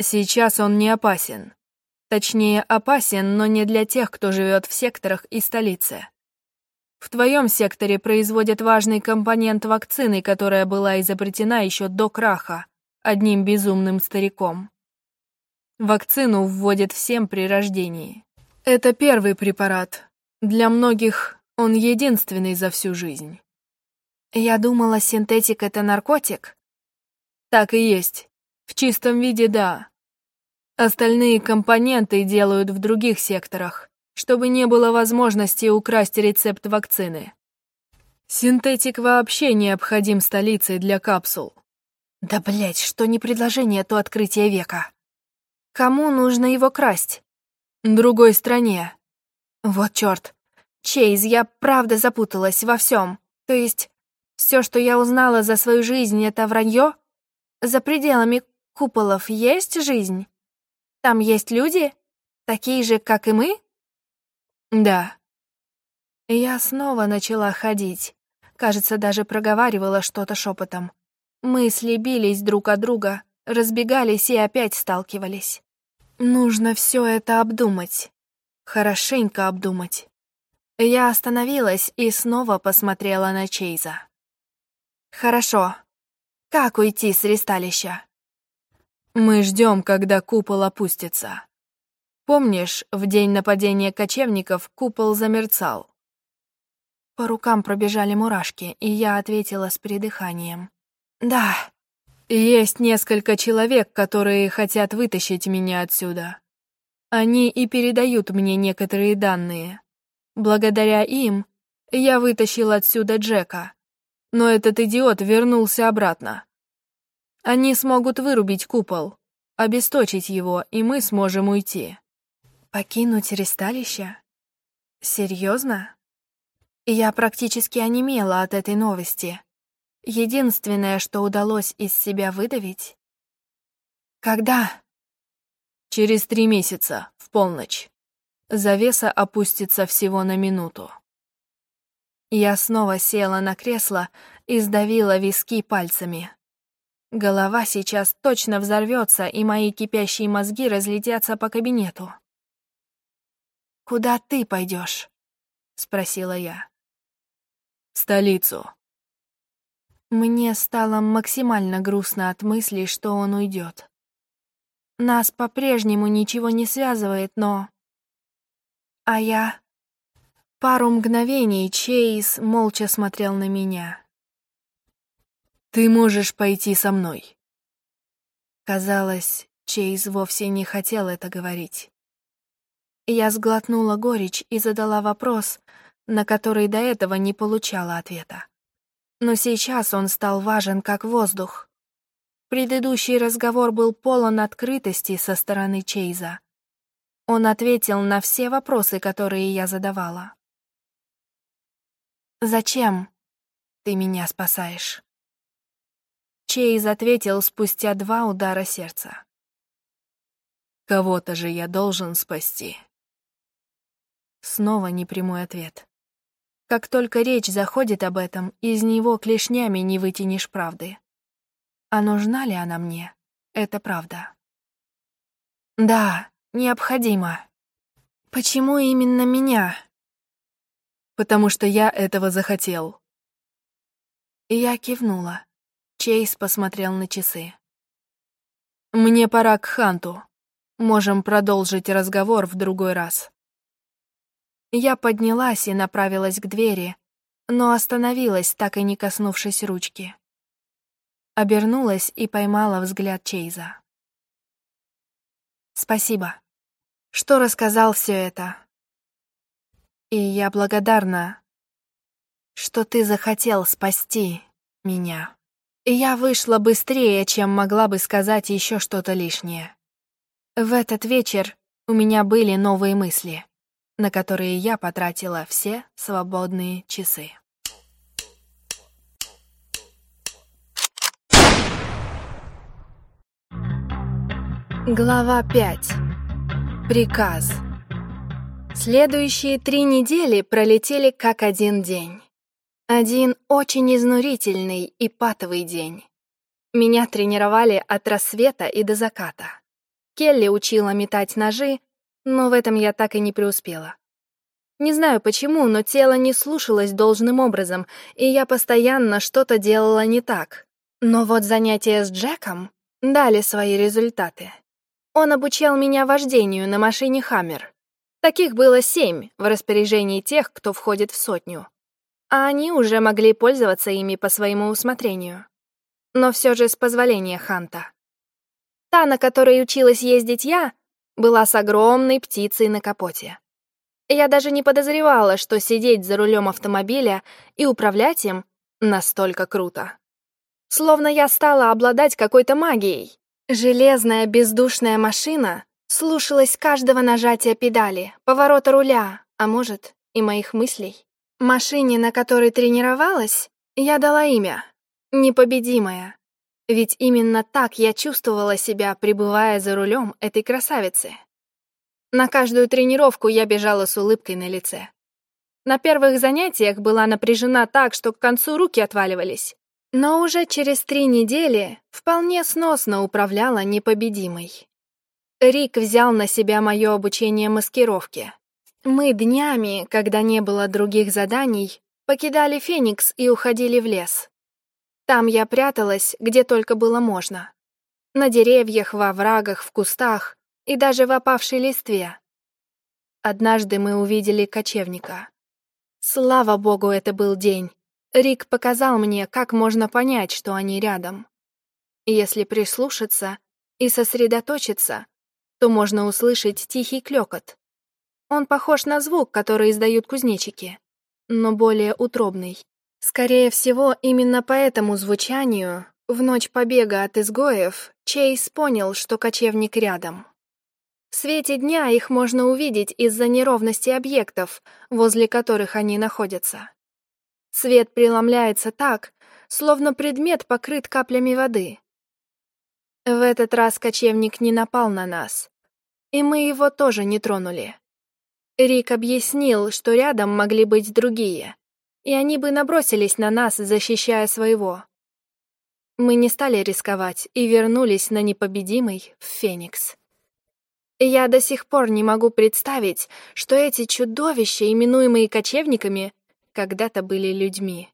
Сейчас он не опасен. Точнее, опасен, но не для тех, кто живет в секторах и столице. В твоем секторе производят важный компонент вакцины, которая была изобретена еще до краха одним безумным стариком. Вакцину вводят всем при рождении. Это первый препарат. Для многих он единственный за всю жизнь. Я думала, синтетик — это наркотик. Так и есть. В чистом виде — да. Остальные компоненты делают в других секторах, чтобы не было возможности украсть рецепт вакцины. Синтетик вообще необходим столице для капсул. Да, блять, что не предложение, то открытие века. Кому нужно его красть? Другой стране. Вот чёрт. Чейз, я правда запуталась во всем. То есть, все, что я узнала за свою жизнь, это вранье? За пределами куполов есть жизнь? Там есть люди? Такие же, как и мы? Да. Я снова начала ходить. Кажется, даже проговаривала что-то шепотом. Мысли бились друг от друга, разбегались и опять сталкивались. Нужно все это обдумать. Хорошенько обдумать. Я остановилась и снова посмотрела на Чейза. «Хорошо. Как уйти с ристалища?» Мы ждем, когда купол опустится. Помнишь, в день нападения кочевников купол замерцал? По рукам пробежали мурашки, и я ответила с придыханием. «Да». «Есть несколько человек, которые хотят вытащить меня отсюда. Они и передают мне некоторые данные. Благодаря им я вытащил отсюда Джека, но этот идиот вернулся обратно. Они смогут вырубить купол, обесточить его, и мы сможем уйти. Покинуть ресталище? Серьезно? Я практически онемела от этой новости. Единственное, что удалось из себя выдавить... Когда? Через три месяца, в полночь. Завеса опустится всего на минуту. Я снова села на кресло и сдавила виски пальцами. Голова сейчас точно взорвется, и мои кипящие мозги разлетятся по кабинету. «Куда ты пойдешь? спросила я. «В столицу». Мне стало максимально грустно от мысли, что он уйдет. Нас по-прежнему ничего не связывает, но... А я... Пару мгновений Чейз молча смотрел на меня. «Ты можешь пойти со мной». Казалось, Чейз вовсе не хотел это говорить. Я сглотнула горечь и задала вопрос, на который до этого не получала ответа. Но сейчас он стал важен как воздух. Предыдущий разговор был полон открытости со стороны Чейза. Он ответил на все вопросы, которые я задавала. «Зачем ты меня спасаешь?» Чейз ответил спустя два удара сердца. «Кого-то же я должен спасти». Снова непрямой ответ. Как только речь заходит об этом, из него клешнями не вытянешь правды. А нужна ли она мне? Это правда. Да, необходимо. Почему именно меня? Потому что я этого захотел. Я кивнула. Чейз посмотрел на часы. «Мне пора к Ханту. Можем продолжить разговор в другой раз». Я поднялась и направилась к двери, но остановилась, так и не коснувшись ручки. Обернулась и поймала взгляд Чейза. «Спасибо, что рассказал все это. И я благодарна, что ты захотел спасти меня» я вышла быстрее, чем могла бы сказать еще что-то лишнее. В этот вечер у меня были новые мысли, на которые я потратила все свободные часы. Глава 5. Приказ. Следующие три недели пролетели как один день. Один очень изнурительный и патовый день. Меня тренировали от рассвета и до заката. Келли учила метать ножи, но в этом я так и не преуспела. Не знаю почему, но тело не слушалось должным образом, и я постоянно что-то делала не так. Но вот занятия с Джеком дали свои результаты. Он обучал меня вождению на машине «Хаммер». Таких было семь в распоряжении тех, кто входит в сотню. А они уже могли пользоваться ими по своему усмотрению. Но все же с позволения Ханта. Та, на которой училась ездить я, была с огромной птицей на капоте. Я даже не подозревала, что сидеть за рулем автомобиля и управлять им настолько круто. Словно я стала обладать какой-то магией. Железная бездушная машина слушалась каждого нажатия педали, поворота руля, а может, и моих мыслей. Машине, на которой тренировалась, я дала имя — Непобедимая. Ведь именно так я чувствовала себя, пребывая за рулем этой красавицы. На каждую тренировку я бежала с улыбкой на лице. На первых занятиях была напряжена так, что к концу руки отваливались. Но уже через три недели вполне сносно управляла непобедимой. Рик взял на себя мое обучение маскировке. Мы днями, когда не было других заданий, покидали Феникс и уходили в лес. Там я пряталась, где только было можно. На деревьях, во врагах, в кустах, и даже в опавшей листве. Однажды мы увидели кочевника. Слава богу, это был день. Рик показал мне, как можно понять, что они рядом. Если прислушаться и сосредоточиться, то можно услышать тихий клёкот. Он похож на звук, который издают кузнечики, но более утробный. Скорее всего, именно по этому звучанию в ночь побега от изгоев Чейз понял, что кочевник рядом. В свете дня их можно увидеть из-за неровности объектов, возле которых они находятся. Свет преломляется так, словно предмет покрыт каплями воды. В этот раз кочевник не напал на нас, и мы его тоже не тронули. Рик объяснил, что рядом могли быть другие, и они бы набросились на нас, защищая своего. Мы не стали рисковать и вернулись на непобедимый в Феникс. Я до сих пор не могу представить, что эти чудовища, именуемые кочевниками, когда-то были людьми.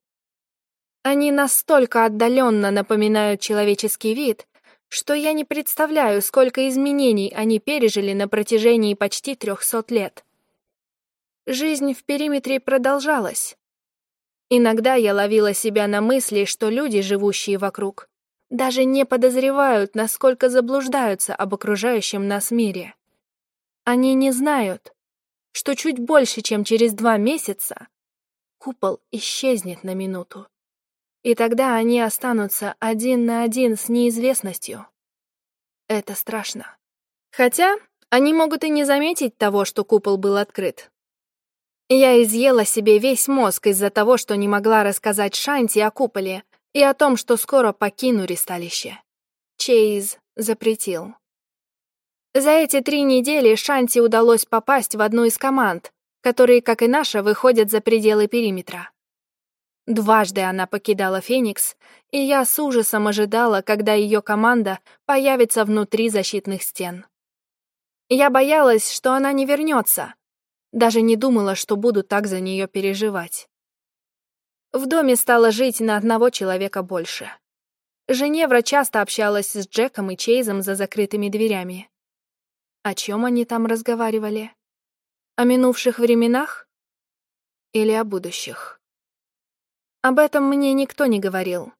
Они настолько отдаленно напоминают человеческий вид, что я не представляю, сколько изменений они пережили на протяжении почти трехсот лет. Жизнь в периметре продолжалась. Иногда я ловила себя на мысли, что люди, живущие вокруг, даже не подозревают, насколько заблуждаются об окружающем нас мире. Они не знают, что чуть больше, чем через два месяца, купол исчезнет на минуту. И тогда они останутся один на один с неизвестностью. Это страшно. Хотя они могут и не заметить того, что купол был открыт. Я изъела себе весь мозг из-за того, что не могла рассказать Шанти о куполе и о том, что скоро покину ристалище. Чейз запретил. За эти три недели Шанти удалось попасть в одну из команд, которые, как и наша, выходят за пределы периметра. Дважды она покидала Феникс, и я с ужасом ожидала, когда ее команда появится внутри защитных стен. Я боялась, что она не вернется, даже не думала, что буду так за нее переживать. В доме стало жить на одного человека больше. Женевра часто общалась с Джеком и Чейзом за закрытыми дверями. О чем они там разговаривали? О минувших временах? Или о будущих? Об этом мне никто не говорил.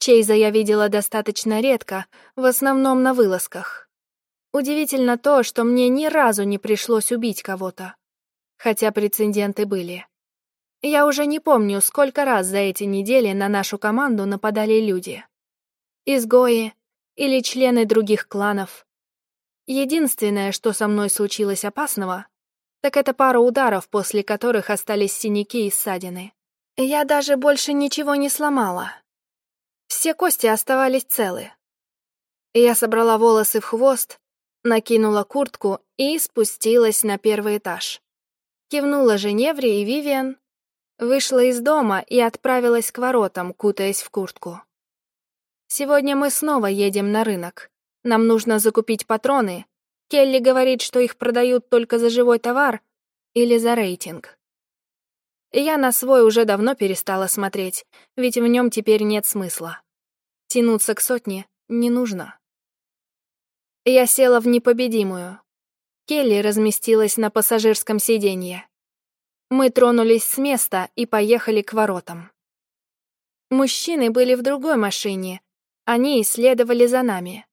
Чейза я видела достаточно редко, в основном на вылазках. Удивительно то, что мне ни разу не пришлось убить кого-то, хотя прецеденты были. Я уже не помню, сколько раз за эти недели на нашу команду нападали люди. Изгои или члены других кланов. Единственное, что со мной случилось опасного, так это пара ударов, после которых остались синяки и ссадины. Я даже больше ничего не сломала. Все кости оставались целы. Я собрала волосы в хвост, накинула куртку и спустилась на первый этаж. Кивнула Женевре и Вивиан, вышла из дома и отправилась к воротам, кутаясь в куртку. Сегодня мы снова едем на рынок Нам нужно закупить патроны. Келли говорит, что их продают только за живой товар или за рейтинг. Я на свой уже давно перестала смотреть, ведь в нем теперь нет смысла. Тянуться к сотне не нужно. Я села в непобедимую. Келли разместилась на пассажирском сиденье. Мы тронулись с места и поехали к воротам. Мужчины были в другой машине, они исследовали за нами.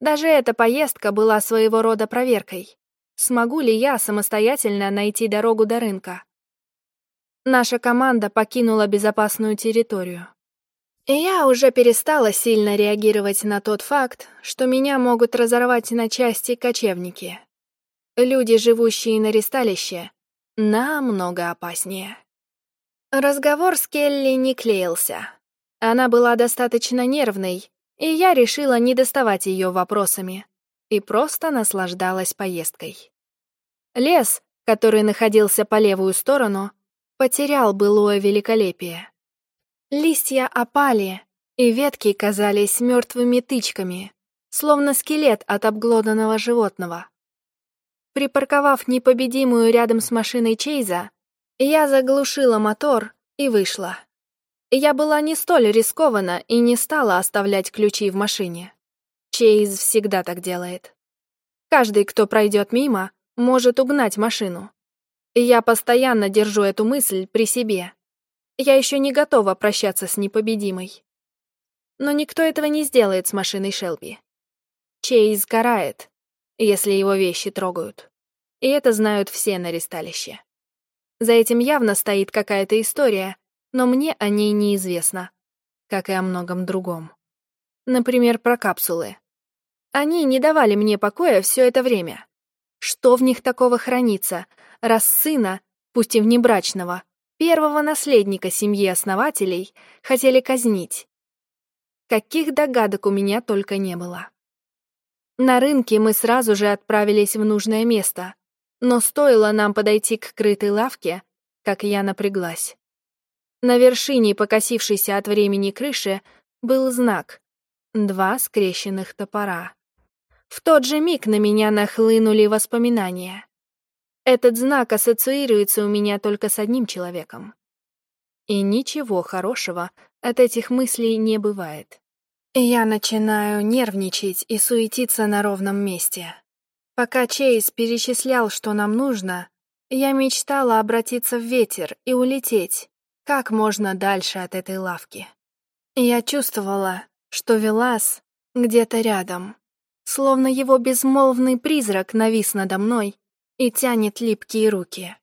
Даже эта поездка была своего рода проверкой. Смогу ли я самостоятельно найти дорогу до рынка? Наша команда покинула безопасную территорию. Я уже перестала сильно реагировать на тот факт, что меня могут разорвать на части кочевники. Люди, живущие на ристалище, намного опаснее. Разговор с Келли не клеился. Она была достаточно нервной, и я решила не доставать ее вопросами и просто наслаждалась поездкой. Лес, который находился по левую сторону, потерял былое великолепие. Листья опали, и ветки казались мертвыми тычками, словно скелет от обглоданного животного. Припарковав непобедимую рядом с машиной Чейза, я заглушила мотор и вышла. Я была не столь рискована и не стала оставлять ключи в машине. Чейз всегда так делает. Каждый, кто пройдет мимо, может угнать машину. Я постоянно держу эту мысль при себе. Я еще не готова прощаться с непобедимой. Но никто этого не сделает с машиной Шелби. Чейз карает, если его вещи трогают. И это знают все на ресталище. За этим явно стоит какая-то история, но мне о ней неизвестно, как и о многом другом. Например, про капсулы. Они не давали мне покоя все это время. Что в них такого хранится, раз сына, пусть и внебрачного, первого наследника семьи основателей, хотели казнить? Каких догадок у меня только не было. На рынке мы сразу же отправились в нужное место, но стоило нам подойти к крытой лавке, как я напряглась. На вершине, покосившейся от времени крыши, был знак — два скрещенных топора. В тот же миг на меня нахлынули воспоминания. Этот знак ассоциируется у меня только с одним человеком. И ничего хорошего от этих мыслей не бывает. Я начинаю нервничать и суетиться на ровном месте. Пока Чейз перечислял, что нам нужно, я мечтала обратиться в ветер и улететь как можно дальше от этой лавки. Я чувствовала, что Велас где-то рядом, словно его безмолвный призрак навис надо мной и тянет липкие руки.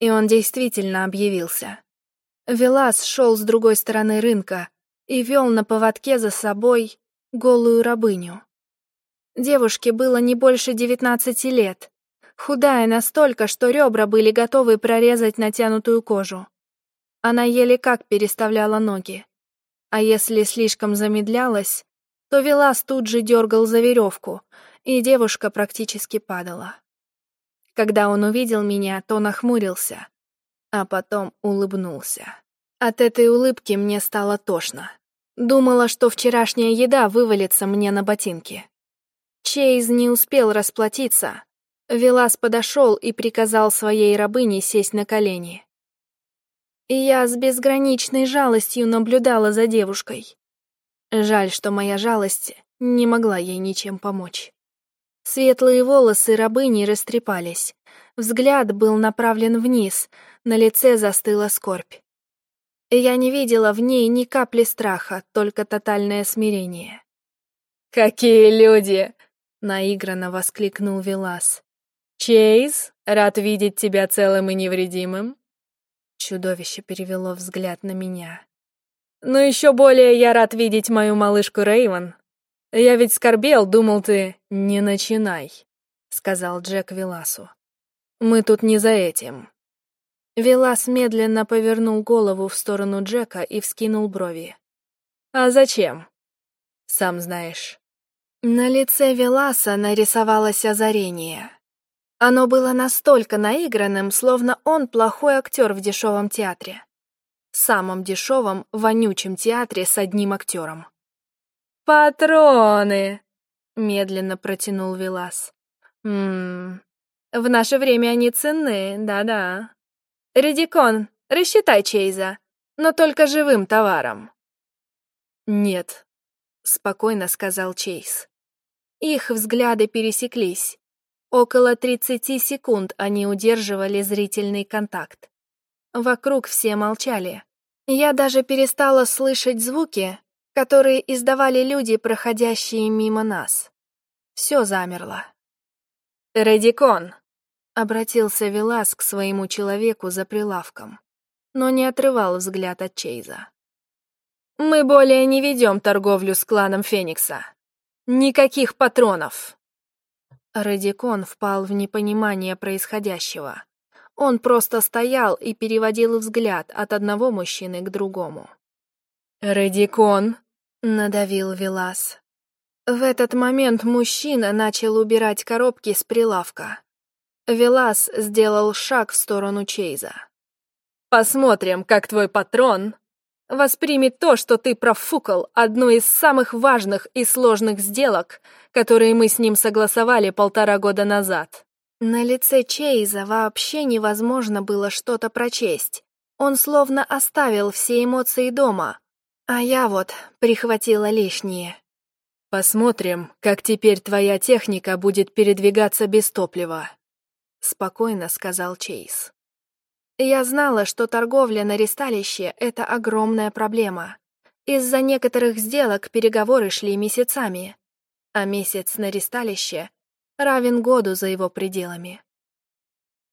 И он действительно объявился. Велас шел с другой стороны рынка, и вел на поводке за собой голую рабыню. Девушке было не больше девятнадцати лет, худая настолько, что ребра были готовы прорезать натянутую кожу. Она еле как переставляла ноги, а если слишком замедлялась, то Велас тут же дергал за веревку, и девушка практически падала. Когда он увидел меня, то нахмурился, а потом улыбнулся. От этой улыбки мне стало тошно. Думала, что вчерашняя еда вывалится мне на ботинки. Чейз не успел расплатиться. Велас подошел и приказал своей рабыне сесть на колени. Я с безграничной жалостью наблюдала за девушкой. Жаль, что моя жалость не могла ей ничем помочь. Светлые волосы рабыни растрепались. Взгляд был направлен вниз, на лице застыла скорбь. Я не видела в ней ни капли страха, только тотальное смирение. «Какие люди!» — наигранно воскликнул Велас. «Чейз, рад видеть тебя целым и невредимым». Чудовище перевело взгляд на меня. «Но еще более я рад видеть мою малышку Рейвен. Я ведь скорбел, думал ты, не начинай», — сказал Джек Веласу. «Мы тут не за этим. Велас медленно повернул голову в сторону Джека и вскинул брови. «А зачем?» «Сам знаешь». На лице Веласа нарисовалось озарение. Оно было настолько наигранным, словно он плохой актер в дешевом театре. Самом дешевом, вонючем театре с одним актером. «Патроны!» медленно протянул Вилас. Ммм, в наше время они ценны, да-да. Редикон, рассчитай Чейза, но только живым товаром. Нет, спокойно сказал Чейз. Их взгляды пересеклись. Около 30 секунд они удерживали зрительный контакт. Вокруг все молчали. Я даже перестала слышать звуки, которые издавали люди, проходящие мимо нас. Все замерло. «Радикон!» — обратился Велас к своему человеку за прилавком, но не отрывал взгляд от Чейза. «Мы более не ведем торговлю с кланом Феникса. Никаких патронов!» Радикон впал в непонимание происходящего. Он просто стоял и переводил взгляд от одного мужчины к другому. «Радикон!» — надавил Велас. В этот момент мужчина начал убирать коробки с прилавка. Велас сделал шаг в сторону Чейза. «Посмотрим, как твой патрон воспримет то, что ты профукал одну из самых важных и сложных сделок, которые мы с ним согласовали полтора года назад. На лице Чейза вообще невозможно было что-то прочесть. Он словно оставил все эмоции дома, а я вот прихватила лишние. «Посмотрим, как теперь твоя техника будет передвигаться без топлива», — спокойно сказал Чейз. Я знала, что торговля на ресталище — это огромная проблема. Из-за некоторых сделок переговоры шли месяцами, а месяц на ресталище равен году за его пределами.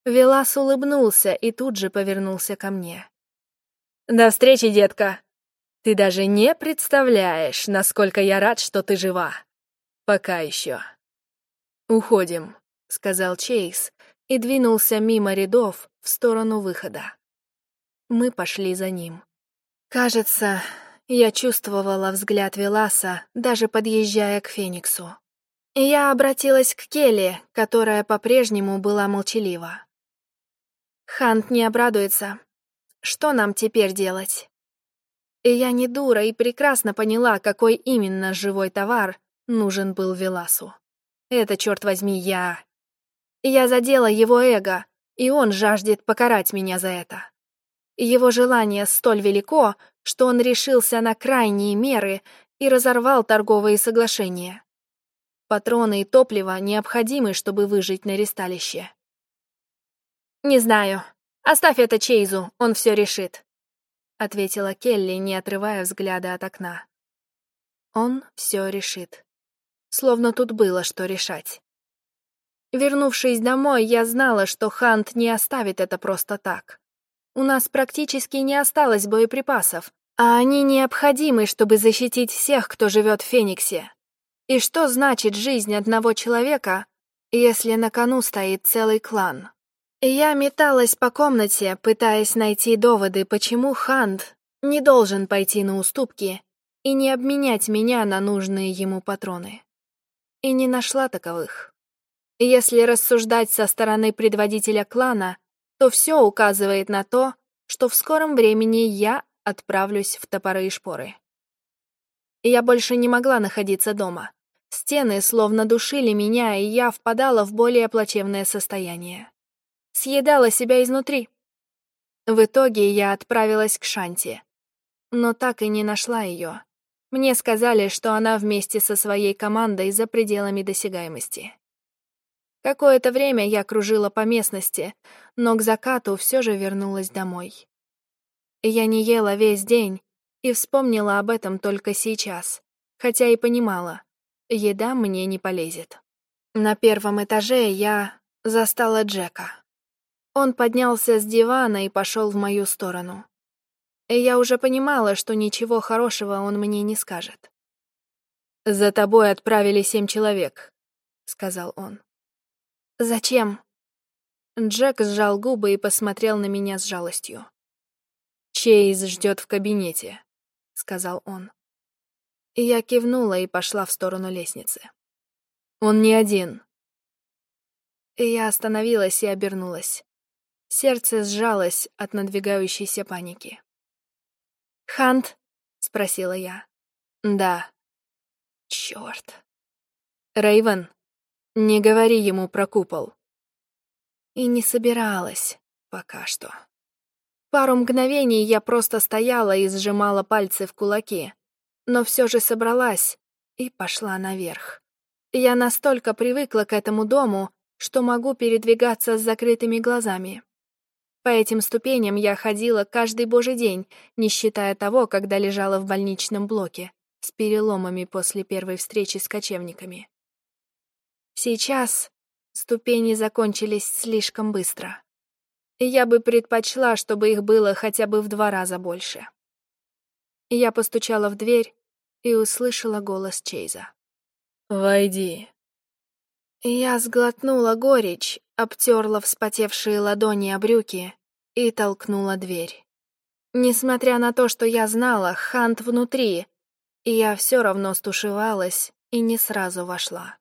Велас улыбнулся и тут же повернулся ко мне. «До встречи, детка! Ты даже не представляешь, насколько я рад, что ты жива. Пока еще». «Уходим», — сказал Чейз и двинулся мимо рядов, в сторону выхода. Мы пошли за ним. Кажется, я чувствовала взгляд Веласа, даже подъезжая к Фениксу. Я обратилась к Келли, которая по-прежнему была молчалива. Хант не обрадуется. Что нам теперь делать? И я не дура и прекрасно поняла, какой именно живой товар нужен был Веласу. Это, черт возьми, я. Я задела его эго, и он жаждет покарать меня за это. Его желание столь велико, что он решился на крайние меры и разорвал торговые соглашения. Патроны и топливо необходимы, чтобы выжить на ресталище. «Не знаю. Оставь это Чейзу, он все решит», — ответила Келли, не отрывая взгляда от окна. «Он все решит. Словно тут было что решать. Вернувшись домой, я знала, что Хант не оставит это просто так. У нас практически не осталось боеприпасов, а они необходимы, чтобы защитить всех, кто живет в Фениксе. И что значит жизнь одного человека, если на кону стоит целый клан? Я металась по комнате, пытаясь найти доводы, почему Хант не должен пойти на уступки и не обменять меня на нужные ему патроны. И не нашла таковых. Если рассуждать со стороны предводителя клана, то все указывает на то, что в скором времени я отправлюсь в топоры и шпоры. Я больше не могла находиться дома. Стены словно душили меня, и я впадала в более плачевное состояние. Съедала себя изнутри. В итоге я отправилась к Шанти, но так и не нашла ее. Мне сказали, что она вместе со своей командой за пределами досягаемости. Какое-то время я кружила по местности, но к закату все же вернулась домой. Я не ела весь день и вспомнила об этом только сейчас, хотя и понимала, еда мне не полезет. На первом этаже я застала Джека. Он поднялся с дивана и пошел в мою сторону. И я уже понимала, что ничего хорошего он мне не скажет. «За тобой отправили семь человек», — сказал он. «Зачем?» Джек сжал губы и посмотрел на меня с жалостью. «Чейз ждет в кабинете», — сказал он. Я кивнула и пошла в сторону лестницы. «Он не один». Я остановилась и обернулась. Сердце сжалось от надвигающейся паники. «Хант?» — спросила я. «Да». «Чёрт». Рейвен, не говори ему про купол. И не собиралась пока что. Пару мгновений я просто стояла и сжимала пальцы в кулаки, но все же собралась и пошла наверх. Я настолько привыкла к этому дому, что могу передвигаться с закрытыми глазами. По этим ступеням я ходила каждый божий день, не считая того, когда лежала в больничном блоке, с переломами после первой встречи с кочевниками. Сейчас ступени закончились слишком быстро. Я бы предпочла, чтобы их было хотя бы в два раза больше. Я постучала в дверь и услышала голос Чейза. «Войди». Я сглотнула горечь, обтерла вспотевшие ладони о брюки и толкнула дверь. Несмотря на то, что я знала, Хант внутри, я все равно стушевалась и не сразу вошла.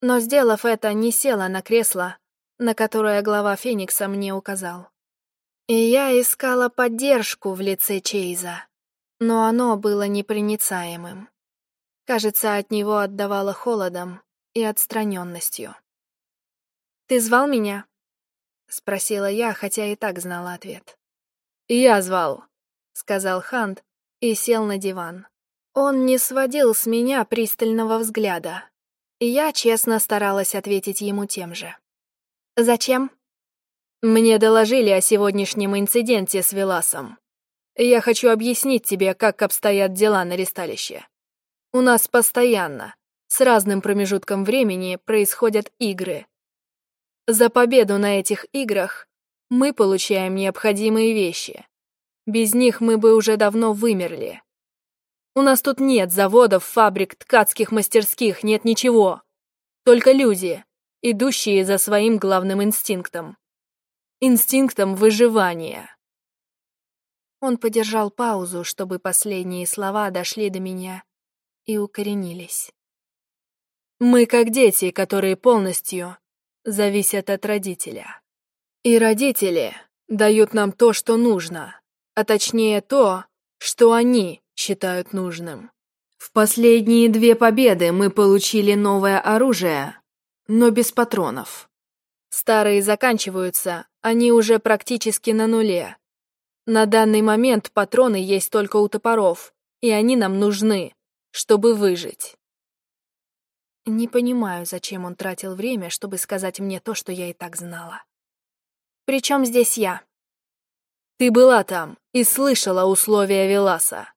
Но, сделав это, не села на кресло, на которое глава Феникса мне указал. И я искала поддержку в лице Чейза, но оно было непроницаемым. Кажется, от него отдавало холодом и отстраненностью. «Ты звал меня?» — спросила я, хотя и так знала ответ. «Я звал», — сказал Хант и сел на диван. Он не сводил с меня пристального взгляда, и я честно старалась ответить ему тем же. «Зачем?» «Мне доложили о сегодняшнем инциденте с Веласом. Я хочу объяснить тебе, как обстоят дела на ресталище. У нас постоянно, с разным промежутком времени, происходят игры. За победу на этих играх мы получаем необходимые вещи. Без них мы бы уже давно вымерли. У нас тут нет заводов, фабрик, ткацких мастерских, нет ничего. Только люди, идущие за своим главным инстинктом. Инстинктом выживания. Он подержал паузу, чтобы последние слова дошли до меня и укоренились. Мы как дети, которые полностью зависят от родителя. И родители дают нам то, что нужно, а точнее то, что они считают нужным. В последние две победы мы получили новое оружие, но без патронов. Старые заканчиваются, они уже практически на нуле. На данный момент патроны есть только у топоров, и они нам нужны, чтобы выжить. Не понимаю, зачем он тратил время, чтобы сказать мне то, что я и так знала. Причем здесь я? Ты была там и слышала условия Веласа.